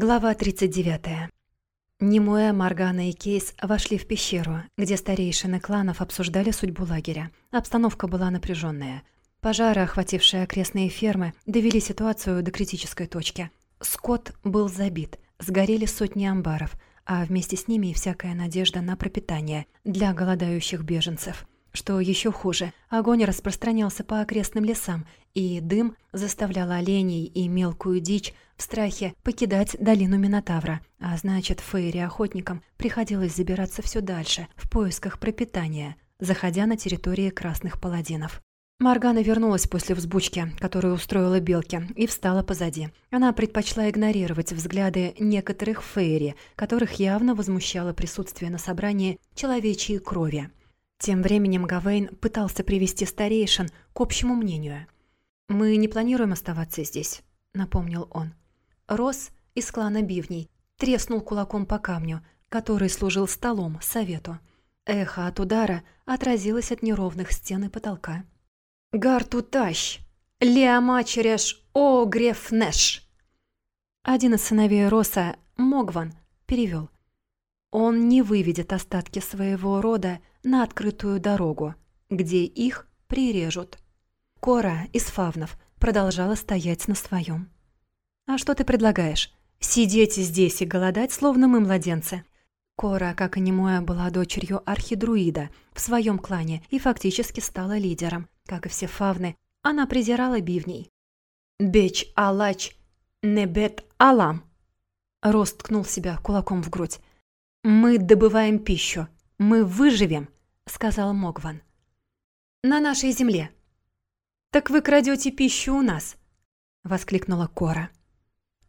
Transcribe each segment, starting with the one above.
Глава 39. Немуэ, Маргана и Кейс вошли в пещеру, где старейшины кланов обсуждали судьбу лагеря. Обстановка была напряженная. Пожары, охватившие окрестные фермы, довели ситуацию до критической точки. Скот был забит, сгорели сотни амбаров, а вместе с ними и всякая надежда на пропитание для голодающих беженцев. Что еще хуже, огонь распространялся по окрестным лесам, и дым заставлял оленей и мелкую дичь в страхе покидать долину Минотавра, а значит, Фейри-охотникам приходилось забираться все дальше, в поисках пропитания, заходя на территории красных паладинов. Маргана вернулась после взбучки, которую устроила Белки, и встала позади. Она предпочла игнорировать взгляды некоторых фейри, которых явно возмущало присутствие на собрании человечьей крови. Тем временем Гавейн пытался привести старейшин к общему мнению. «Мы не планируем оставаться здесь», — напомнил он. Рос из клана Бивней треснул кулаком по камню, который служил столом совету. Эхо от удара отразилось от неровных стен и потолка. «Гарту тащ! Леомачереш Огрефнеш!» Один из сыновей Роса, Могван, перевел. «Он не выведет остатки своего рода на открытую дорогу, где их прирежут. Кора из фавнов продолжала стоять на своем. «А что ты предлагаешь? Сидеть здесь и голодать, словно мы младенцы?» Кора, как и Немоя, была дочерью архидруида в своем клане и фактически стала лидером. Как и все фавны, она презирала бивней. «Беч алач небет алам!» Рост ткнул себя кулаком в грудь. «Мы добываем пищу. Мы выживем сказал Могван. «На нашей земле». «Так вы крадете пищу у нас», — воскликнула Кора.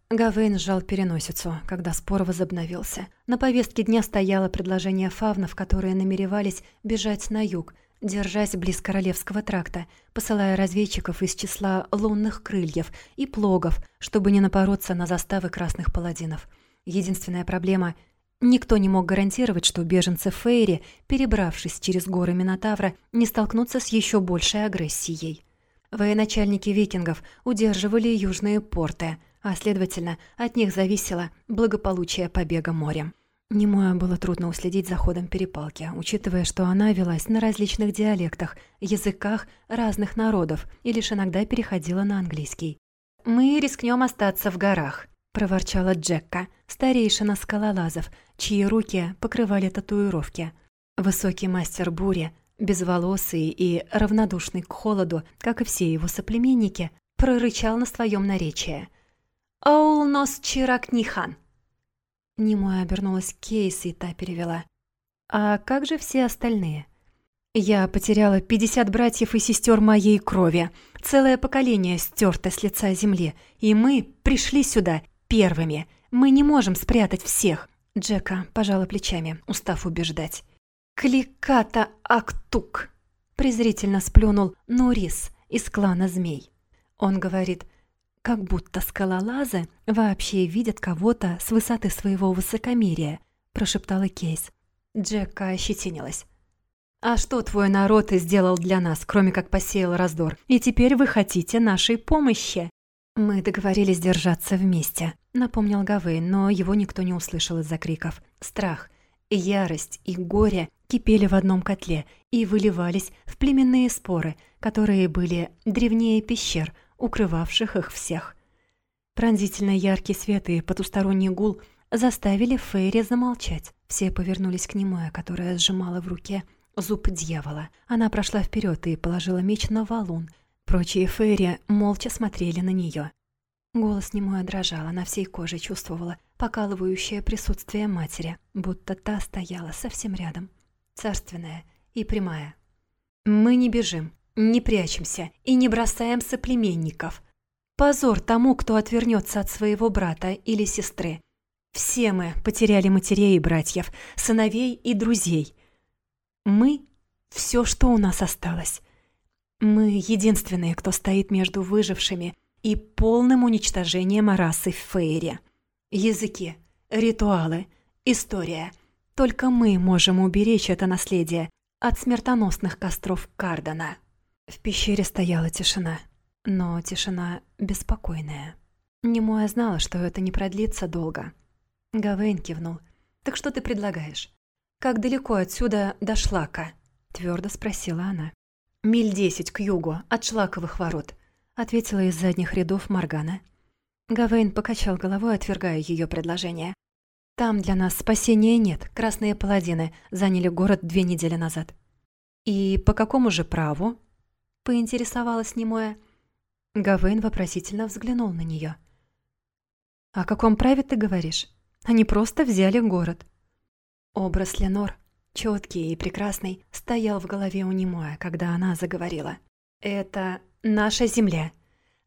Гавейн сжал переносицу, когда спор возобновился. На повестке дня стояло предложение фавнов, которые намеревались бежать на юг, держась близ Королевского тракта, посылая разведчиков из числа лунных крыльев и плогов, чтобы не напороться на заставы красных паладинов. Единственная проблема Никто не мог гарантировать, что беженцы Фейри, перебравшись через горы Минотавра, не столкнутся с еще большей агрессией. Военачальники викингов удерживали южные порты, а, следовательно, от них зависело благополучие побега морем. Немое было трудно уследить за ходом перепалки, учитывая, что она велась на различных диалектах, языках разных народов и лишь иногда переходила на английский. «Мы рискнем остаться в горах», — проворчала Джекка, старейшина скалолазов, чьи руки покрывали татуировки. Высокий мастер бури, безволосый и равнодушный к холоду, как и все его соплеменники, прорычал на своем наречии. «Аул нос чирак нихан!» Немоя обернулась Кейс, и та перевела. «А как же все остальные?» «Я потеряла 50 братьев и сестер моей крови. Целое поколение стерто с лица земли, и мы пришли сюда первыми. Мы не можем спрятать всех. Джека пожала плечами, устав убеждать. «Кликата Актук!» презрительно сплюнул Нурис из клана змей. Он говорит, как будто скалолазы вообще видят кого-то с высоты своего высокомерия, прошептала Кейс. Джека ощетинилась. «А что твой народ сделал для нас, кроме как посеял раздор? И теперь вы хотите нашей помощи?» «Мы договорились держаться вместе», — напомнил Гавейн, но его никто не услышал из-за криков. Страх, ярость и горе кипели в одном котле и выливались в племенные споры, которые были древнее пещер, укрывавших их всех. Пронзительно яркий свет и потусторонний гул заставили Фейри замолчать. Все повернулись к нему, которая сжимала в руке зуб дьявола. Она прошла вперед и положила меч на валун, Прочие Фейри молча смотрели на нее. Голос немой дрожал, на всей коже чувствовала покалывающее присутствие матери, будто та стояла совсем рядом, царственная и прямая. «Мы не бежим, не прячемся и не бросаем соплеменников. Позор тому, кто отвернется от своего брата или сестры. Все мы потеряли матерей и братьев, сыновей и друзей. Мы — все, что у нас осталось. Мы единственные, кто стоит между выжившими и полным уничтожением расы Фейри. Языки, ритуалы, история. Только мы можем уберечь это наследие от смертоносных костров Кардана. В пещере стояла тишина, но тишина беспокойная. Немоя знала, что это не продлится долго. Гавейн кивнул. «Так что ты предлагаешь? Как далеко отсюда до Шлака?» — твердо спросила она. «Миль десять к югу, от Шлаковых ворот», — ответила из задних рядов Маргана. Гавейн покачал головой, отвергая ее предложение. «Там для нас спасения нет. Красные паладины заняли город две недели назад». «И по какому же праву?» — поинтересовалась немоя. Гавейн вопросительно взглянул на нее. «О каком праве ты говоришь? Они просто взяли город». Образ Ленор, четкий и прекрасный, стоял в голове у Немоя, когда она заговорила. «Это наша земля,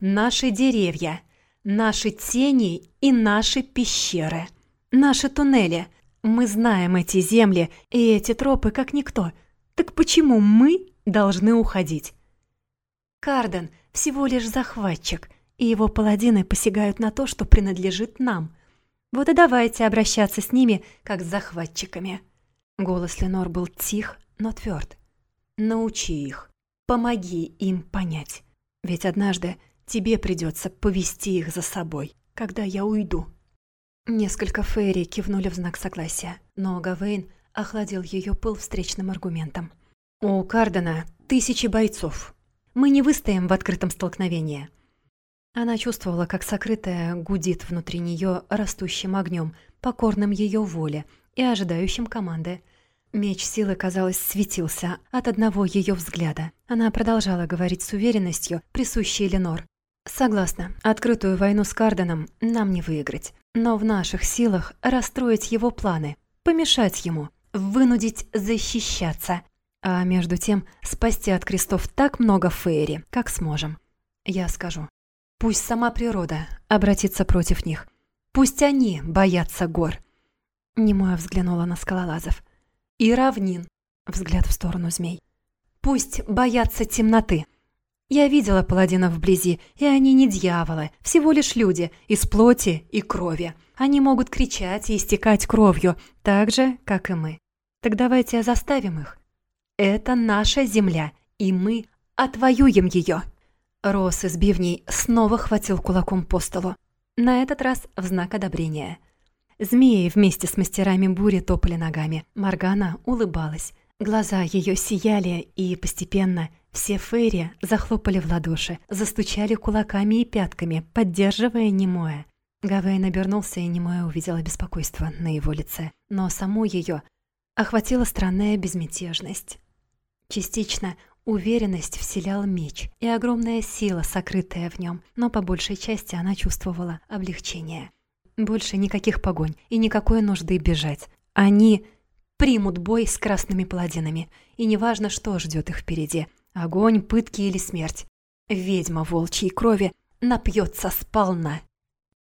наши деревья, наши тени и наши пещеры, наши туннели. Мы знаем эти земли и эти тропы как никто. Так почему мы должны уходить?» Карден всего лишь захватчик, и его паладины посягают на то, что принадлежит нам. Вот и давайте обращаться с ними, как с захватчиками». Голос Ленор был тих, но тверд. «Научи их, помоги им понять. Ведь однажды тебе придется повести их за собой, когда я уйду». Несколько фейри кивнули в знак согласия, но Гавейн охладил ее пыл встречным аргументом. «У Кардена тысячи бойцов. Мы не выстоим в открытом столкновении. Она чувствовала, как сокрытая гудит внутри нее растущим огнем, покорным ее воле и ожидающим команды. Меч силы, казалось, светился от одного ее взгляда. Она продолжала говорить с уверенностью, присущей Ленор. «Согласна, открытую войну с Карденом нам не выиграть. Но в наших силах расстроить его планы, помешать ему, вынудить защищаться, а между тем спасти от крестов так много Фейри, как сможем. Я скажу, Пусть сама природа обратится против них. Пусть они боятся гор. Немоя взглянула на скалолазов. И равнин. Взгляд в сторону змей. Пусть боятся темноты. Я видела паладинов вблизи, и они не дьяволы, всего лишь люди, из плоти и крови. Они могут кричать и истекать кровью, так же, как и мы. Так давайте заставим их. Это наша земля, и мы отвоюем ее. Рос из бивней снова хватил кулаком по столу. На этот раз в знак одобрения. Змеи вместе с мастерами бури топали ногами. Маргана улыбалась. Глаза ее сияли, и постепенно все фейри захлопали в ладоши, застучали кулаками и пятками, поддерживая Немоя. Гавейн обернулся, и Немоя увидела беспокойство на его лице. Но саму ее охватила странная безмятежность. Частично Уверенность вселял меч и огромная сила, сокрытая в нем, но по большей части она чувствовала облегчение. Больше никаких погонь и никакой нужды бежать. Они примут бой с красными паладинами, и неважно, что ждет их впереди – огонь, пытки или смерть. Ведьма волчьей крови напьется сполна.